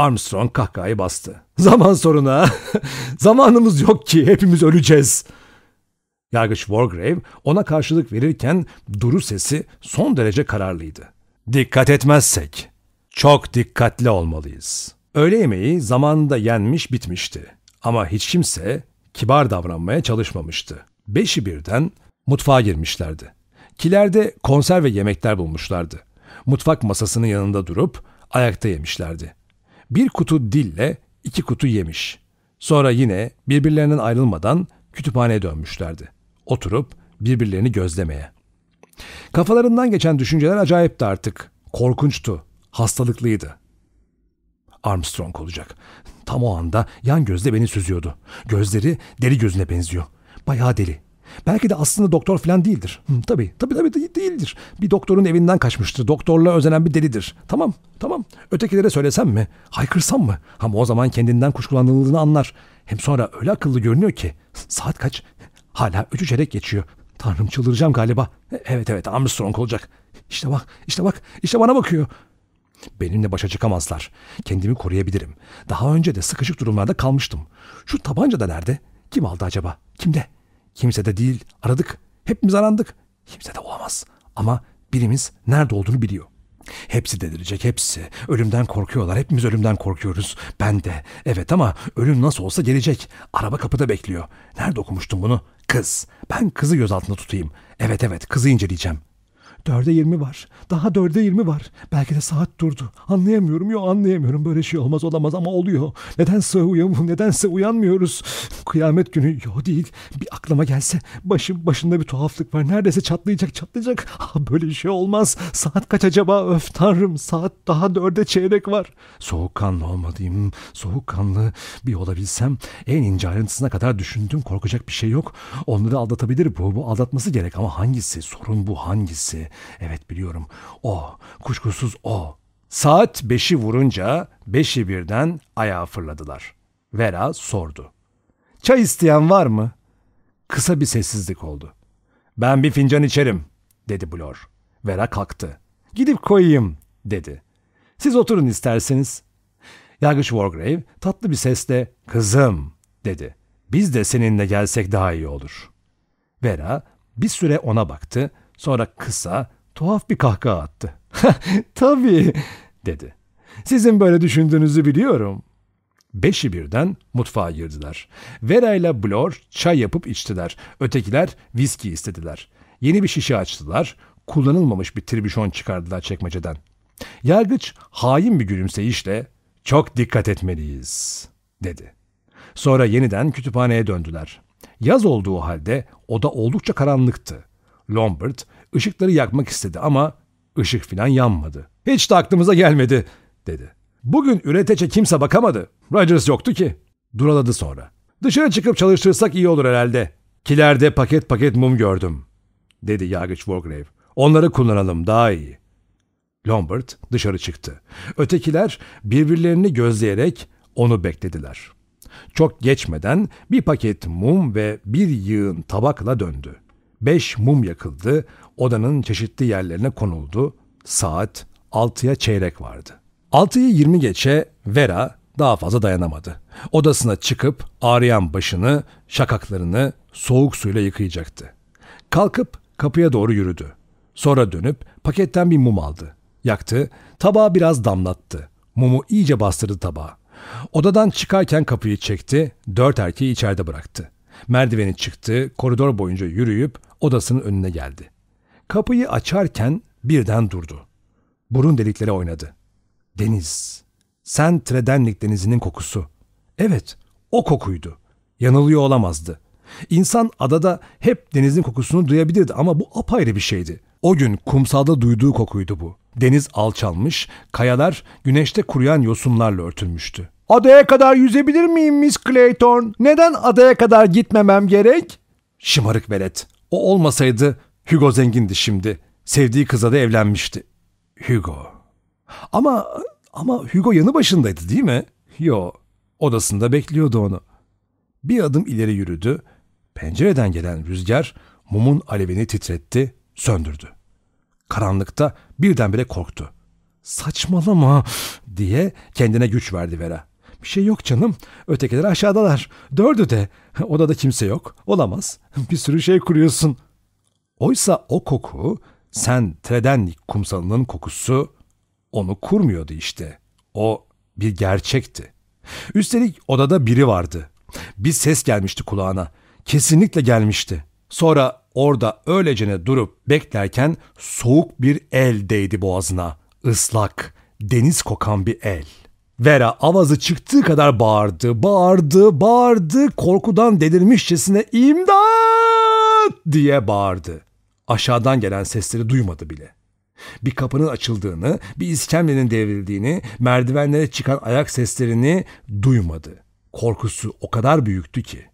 Armstrong kahkahayı bastı. Zaman sorunu Zamanımız yok ki hepimiz öleceğiz. Yargıç Wargrave ona karşılık verirken duru sesi son derece kararlıydı. Dikkat etmezsek çok dikkatli olmalıyız. Öğle yemeği zamanında yenmiş bitmişti. Ama hiç kimse kibar davranmaya çalışmamıştı. Beşi birden mutfağa girmişlerdi. Kilerde konserve yemekler bulmuşlardı. Mutfak masasının yanında durup ayakta yemişlerdi. Bir kutu dille iki kutu yemiş. Sonra yine birbirlerinden ayrılmadan kütüphaneye dönmüşlerdi. Oturup birbirlerini gözlemeye. Kafalarından geçen düşünceler acayipti artık. Korkunçtu, hastalıklıydı. Armstrong olacak. Tam o anda yan gözle beni süzüyordu. Gözleri deli gözüne benziyor. Bayağı deli. Belki de aslında doktor falan değildir. Hı, tabii, tabii tabii değildir. Bir doktorun evinden kaçmıştır. Doktorla özenen bir delidir. Tamam, tamam. Ötekilere söylesem mi? Haykırsam mı? Ama o zaman kendinden kuşkulandığını anlar. Hem sonra öyle akıllı görünüyor ki. Saat kaç? Hala üçü çeyrek geçiyor. Tanrım çıldıracağım galiba. E, evet evet Armstrong olacak. İşte bak, işte bak, işte bana bakıyor. Benimle başa çıkamazlar. Kendimi koruyabilirim. Daha önce de sıkışık durumlarda kalmıştım. Şu tabanca da nerede? Kim aldı acaba? Kimde? Kimse de değil. Aradık. Hepimiz arandık. Kimse de olamaz. Ama birimiz nerede olduğunu biliyor. Hepsi delirecek hepsi. Ölümden korkuyorlar. Hepimiz ölümden korkuyoruz. Ben de. Evet ama ölüm nasıl olsa gelecek. Araba kapıda bekliyor. Nerede okumuştum bunu? Kız. Ben kızı göz altında tutayım. Evet evet kızı inceleyeceğim. Dörde yirmi var. Daha dörde yirmi var. Belki de saat durdu. Anlayamıyorum. Yok anlayamıyorum. Böyle şey olmaz olamaz ama oluyor. Nedense uyan, nedense uyanmıyoruz. Kıyamet günü yok değil. Bir aklıma gelse başım başında bir tuhaflık var. Neredeyse çatlayacak çatlayacak. Ah, böyle şey olmaz. Saat kaç acaba? Öf tanrım saat daha dörde çeyrek var. Soğukkanlı olmalıyım. Soğukkanlı bir olabilsem en ince ayrıntısına kadar düşündüm. Korkacak bir şey yok. Onları aldatabilir bu. Bu aldatması gerek ama hangisi? Sorun bu hangisi? Evet biliyorum. O. Kuşkusuz o. Saat beşi vurunca beşi birden ayağa fırladılar. Vera sordu. Çay isteyen var mı? Kısa bir sessizlik oldu. Ben bir fincan içerim, dedi Blor. Vera kalktı. Gidip koyayım, dedi. Siz oturun isterseniz. Yargıç Wargrave tatlı bir sesle kızım, dedi. Biz de seninle gelsek daha iyi olur. Vera bir süre ona baktı, sonra kısa, tuhaf bir kahkaha attı. Tabii dedi. Sizin böyle düşündüğünüzü biliyorum. Beşi birden mutfağa girdiler. Vera ile Blor çay yapıp içtiler. Ötekiler viski istediler. Yeni bir şişe açtılar. Kullanılmamış bir tribüşon çıkardılar çekmeceden. Yargıç hain bir gülümseyişle çok dikkat etmeliyiz dedi. Sonra yeniden kütüphaneye döndüler. Yaz olduğu halde oda oldukça karanlıktı. Lombard ışıkları yakmak istedi ama ışık filan yanmadı. Hiç de aklımıza gelmedi dedi. Bugün üretece kimse bakamadı. Rogers yoktu ki. Duraladı sonra. Dışarı çıkıp çalıştırsak iyi olur herhalde. Kilerde paket paket mum gördüm. Dedi yargıç Wargrave. Onları kullanalım daha iyi. Lombard dışarı çıktı. Ötekiler birbirlerini gözleyerek onu beklediler. Çok geçmeden bir paket mum ve bir yığın tabakla döndü. Beş mum yakıldı, odanın çeşitli yerlerine konuldu. Saat altıya çeyrek vardı. Altıyı yirmi geçe Vera daha fazla dayanamadı. Odasına çıkıp ağrıyan başını, şakaklarını soğuk suyla yıkayacaktı. Kalkıp kapıya doğru yürüdü. Sonra dönüp paketten bir mum aldı. Yaktı, tabağa biraz damlattı. Mumu iyice bastırdı tabağa. Odadan çıkarken kapıyı çekti, dört erkeği içeride bıraktı. Merdiveni çıktı, koridor boyunca yürüyüp odasının önüne geldi. Kapıyı açarken birden durdu. Burun delikleri oynadı. Deniz. Sen Tredenlik denizinin kokusu. Evet, o kokuydu. Yanılıyor olamazdı. İnsan adada hep denizin kokusunu duyabilirdi ama bu apayrı bir şeydi. O gün kumsalda duyduğu kokuydu bu. Deniz alçalmış, kayalar güneşte kuruyan yosunlarla örtülmüştü. Adaya kadar yüzebilir miyim Miss Clayton? Neden adaya kadar gitmemem gerek? Şımarık velet. O olmasaydı Hugo zengindi şimdi. Sevdiği kıza da evlenmişti. Hugo. Ama ama Hugo yanı başındaydı değil mi? Yo. Odasında bekliyordu onu. Bir adım ileri yürüdü. Pencereden gelen rüzgar mumun alevini titretti, söndürdü. Karanlıkta birdenbire korktu. Saçmalama diye kendine güç verdi Vera. Bir şey yok canım. Ötekiler aşağıdalar. Dördü de. Odada kimse yok. Olamaz. Bir sürü şey kuruyorsun. Oysa o koku sen Tredenlik kumsalının kokusu onu kurmuyordu işte. O bir gerçekti. Üstelik odada biri vardı. Bir ses gelmişti kulağına. Kesinlikle gelmişti. Sonra orada öylecene durup beklerken soğuk bir el değdi boğazına. Islak, deniz kokan bir el. Vera avazı çıktığı kadar bağırdı, bağırdı, bağırdı, korkudan delirmişçesine imdat diye bağırdı. Aşağıdan gelen sesleri duymadı bile. Bir kapının açıldığını, bir iskemlenin devrildiğini, merdivenlere çıkan ayak seslerini duymadı. Korkusu o kadar büyüktü ki.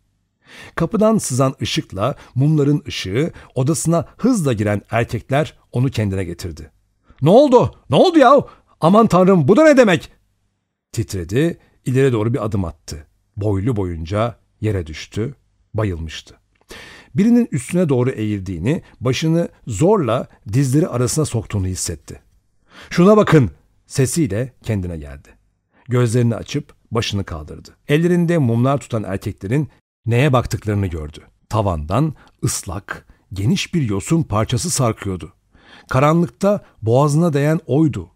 Kapıdan sızan ışıkla mumların ışığı odasına hızla giren erkekler onu kendine getirdi. Ne oldu? Ne oldu ya? Aman tanrım bu da ne demek? Titredi, ileri doğru bir adım attı. Boylu boyunca yere düştü, bayılmıştı. Birinin üstüne doğru eğildiğini, başını zorla dizleri arasına soktuğunu hissetti. Şuna bakın sesiyle kendine geldi. Gözlerini açıp başını kaldırdı. Ellerinde mumlar tutan erkeklerin neye baktıklarını gördü. Tavandan ıslak, geniş bir yosun parçası sarkıyordu. Karanlıkta boğazına değen oydu.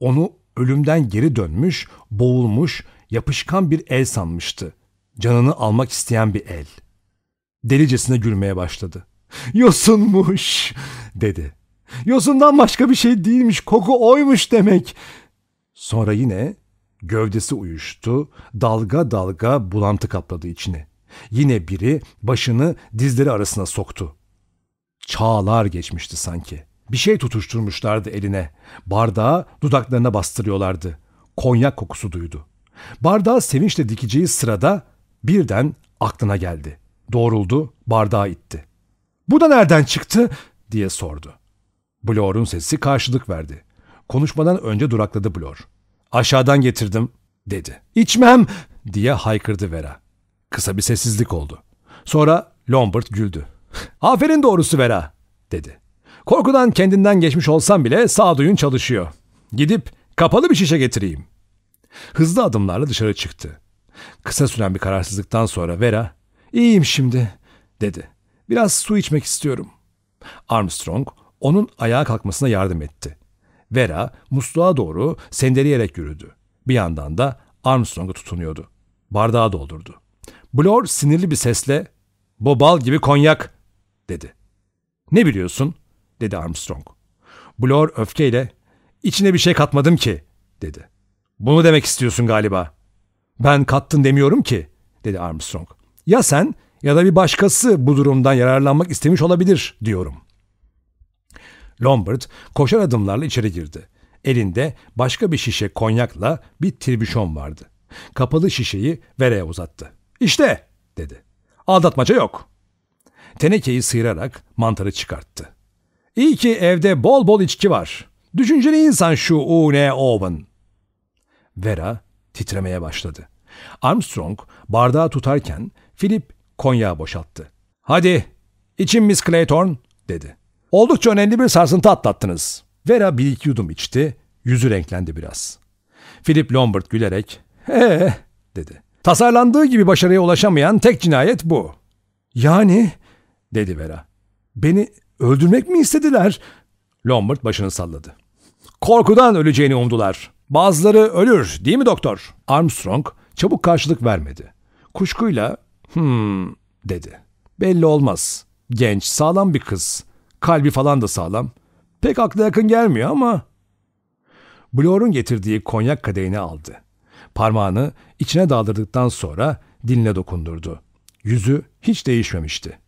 Onu ölümden geri dönmüş, boğulmuş, yapışkan bir el sanmıştı. Canını almak isteyen bir el. Delicesine gülmeye başladı. Yosunmuş dedi. Yosundan başka bir şey değilmiş, koku oymuş demek. Sonra yine gövdesi uyuştu, dalga dalga bulantı kapladı içini. Yine biri başını dizleri arasına soktu. Çağlar geçmişti sanki. Bir şey tutuşturmuşlardı eline. Bardağı dudaklarına bastırıyorlardı. Konyak kokusu duydu. Bardağı sevinçle dikeceği sırada birden aklına geldi. Doğruldu, bardağı itti. Bu da nereden çıktı diye sordu. Blor'un sesi karşılık verdi. Konuşmadan önce durakladı Blor. Aşağıdan getirdim dedi. İçmem diye haykırdı Vera. Kısa bir sessizlik oldu. Sonra Lombard güldü. Aferin doğrusu Vera dedi. Korkudan kendinden geçmiş olsam bile sağduyun çalışıyor. Gidip kapalı bir şişe getireyim. Hızlı adımlarla dışarı çıktı. Kısa süren bir kararsızlıktan sonra Vera, ''İyiyim şimdi.'' dedi. ''Biraz su içmek istiyorum.'' Armstrong onun ayağa kalkmasına yardım etti. Vera musluğa doğru sendeleyerek yürüdü. Bir yandan da Armstrong'u tutunuyordu. Bardağı doldurdu. Blor sinirli bir sesle ''Bu bal gibi konyak'' dedi. ''Ne biliyorsun?'' Dedi Armstrong. Blor öfkeyle ''İçine bir şey katmadım ki'' dedi. ''Bunu demek istiyorsun galiba.'' ''Ben kattın demiyorum ki'' dedi Armstrong. ''Ya sen ya da bir başkası bu durumdan yararlanmak istemiş olabilir diyorum.'' Lombard koşar adımlarla içeri girdi. Elinde başka bir şişe konyakla bir tribüşon vardı. Kapalı şişeyi Vera'ya uzattı. İşte dedi. Aldatmaca yok. Tenekeyi sıyırarak mantarı çıkarttı. İyi ki evde bol bol içki var. Düşünceli insan şu U.N. Owen. Vera titremeye başladı. Armstrong bardağı tutarken Philip konyağı boşalttı. Hadi için Miss Clayton dedi. Oldukça önemli bir sarsıntı atlattınız. Vera bir iki yudum içti, yüzü renklendi biraz. Philip Lombard gülerek, ee dedi. Tasarlandığı gibi başarıya ulaşamayan tek cinayet bu. Yani, dedi Vera. Beni öldürmek mi istediler? Lombard başını salladı. Korkudan öleceğini umdular. Bazıları ölür değil mi doktor? Armstrong çabuk karşılık vermedi. Kuşkuyla hmm dedi. Belli olmaz. Genç, sağlam bir kız. Kalbi falan da sağlam. Pek akla yakın gelmiyor ama... Blor'un getirdiği konyak kadehini aldı. Parmağını içine daldırdıktan sonra diline dokundurdu. Yüzü hiç değişmemişti.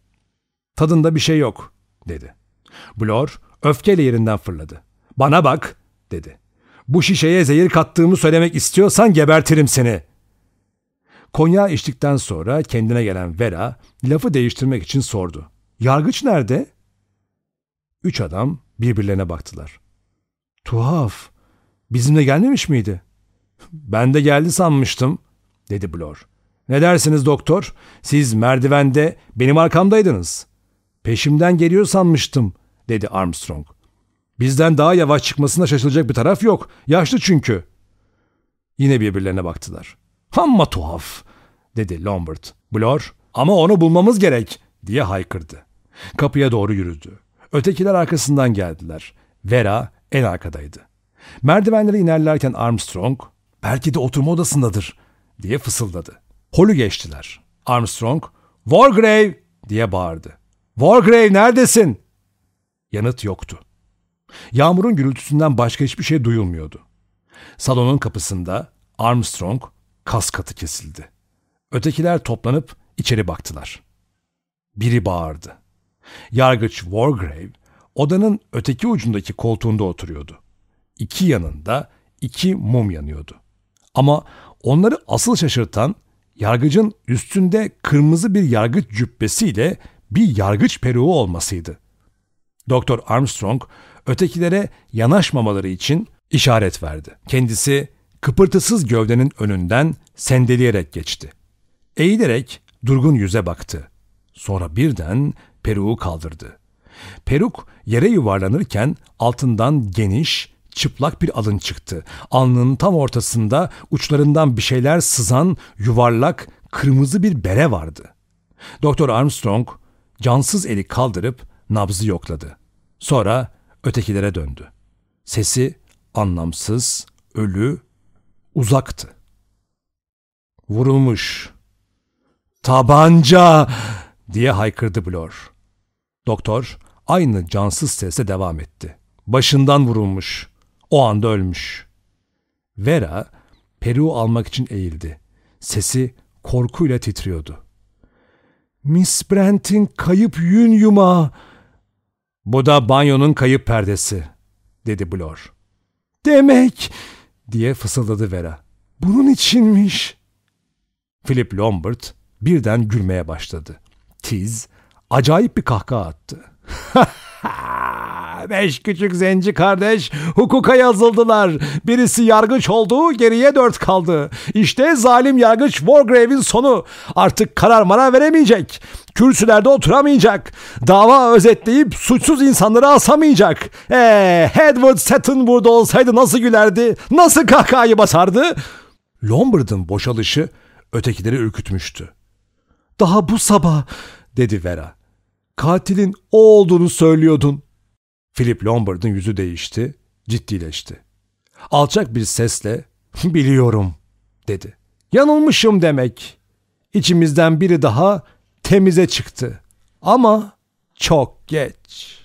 Tadında bir şey yok, dedi. Blor öfkeyle yerinden fırladı. Bana bak, dedi. Bu şişeye zehir kattığımı söylemek istiyorsan gebertirim seni. Konya içtikten sonra kendine gelen Vera lafı değiştirmek için sordu. Yargıç nerede? Üç adam birbirlerine baktılar. Tuhaf. Bizimle gelmemiş miydi? Ben de geldi sanmıştım, dedi Blor. Ne dersiniz doktor? Siz merdivende benim arkamdaydınız. Peşimden geliyor sanmıştım, dedi Armstrong. Bizden daha yavaş çıkmasına şaşılacak bir taraf yok. Yaşlı çünkü. Yine birbirlerine baktılar. Amma tuhaf, dedi Lombard. Blor, ama onu bulmamız gerek, diye haykırdı. Kapıya doğru yürüdü. Ötekiler arkasından geldiler. Vera en arkadaydı. Merdivenleri inerlerken Armstrong, belki de oturma odasındadır, diye fısıldadı. Holü geçtiler. Armstrong, Wargrave diye bağırdı. Wargrave neredesin? Yanıt yoktu. Yağmurun gürültüsünden başka hiçbir şey duyulmuyordu. Salonun kapısında Armstrong kas katı kesildi. Ötekiler toplanıp içeri baktılar. Biri bağırdı. Yargıç Wargrave odanın öteki ucundaki koltuğunda oturuyordu. İki yanında iki mum yanıyordu. Ama onları asıl şaşırtan yargıcın üstünde kırmızı bir yargıç cübbesiyle bir yargıç peruğu olmasıydı. Doktor Armstrong ötekilere yanaşmamaları için işaret verdi. Kendisi kıpırtısız gövdenin önünden sendeleyerek geçti. Eğilerek durgun yüze baktı. Sonra birden peruğu kaldırdı. Peruk yere yuvarlanırken altından geniş, çıplak bir alın çıktı. Alnının tam ortasında uçlarından bir şeyler sızan yuvarlak, kırmızı bir bere vardı. Doktor Armstrong cansız eli kaldırıp nabzı yokladı. Sonra ötekilere döndü. Sesi anlamsız, ölü, uzaktı. Vurulmuş. Tabanca! diye haykırdı Blor. Doktor aynı cansız sesle devam etti. Başından vurulmuş. O anda ölmüş. Vera peruğu almak için eğildi. Sesi korkuyla titriyordu. Miss Brent'in kayıp yün yumağı. Bu da banyonun kayıp perdesi, dedi Blor. Demek, diye fısıldadı Vera. Bunun içinmiş. Philip Lombard birden gülmeye başladı. Tiz acayip bir kahkaha attı. Beş küçük zenci kardeş hukuka yazıldılar. Birisi yargıç oldu, geriye dört kaldı. İşte zalim yargıç Wargrave'in sonu. Artık karar mara veremeyecek. Kürsülerde oturamayacak. Dava özetleyip suçsuz insanları asamayacak. Eee Edward Seton burada olsaydı nasıl gülerdi? Nasıl kahkahayı basardı? Lombard'ın boşalışı ötekileri ürkütmüştü. Daha bu sabah dedi Vera. Katilin o olduğunu söylüyordun. Philip Lombard'ın yüzü değişti, ciddileşti. Alçak bir sesle "Biliyorum." dedi. "Yanılmışım demek. İçimizden biri daha temize çıktı. Ama çok geç."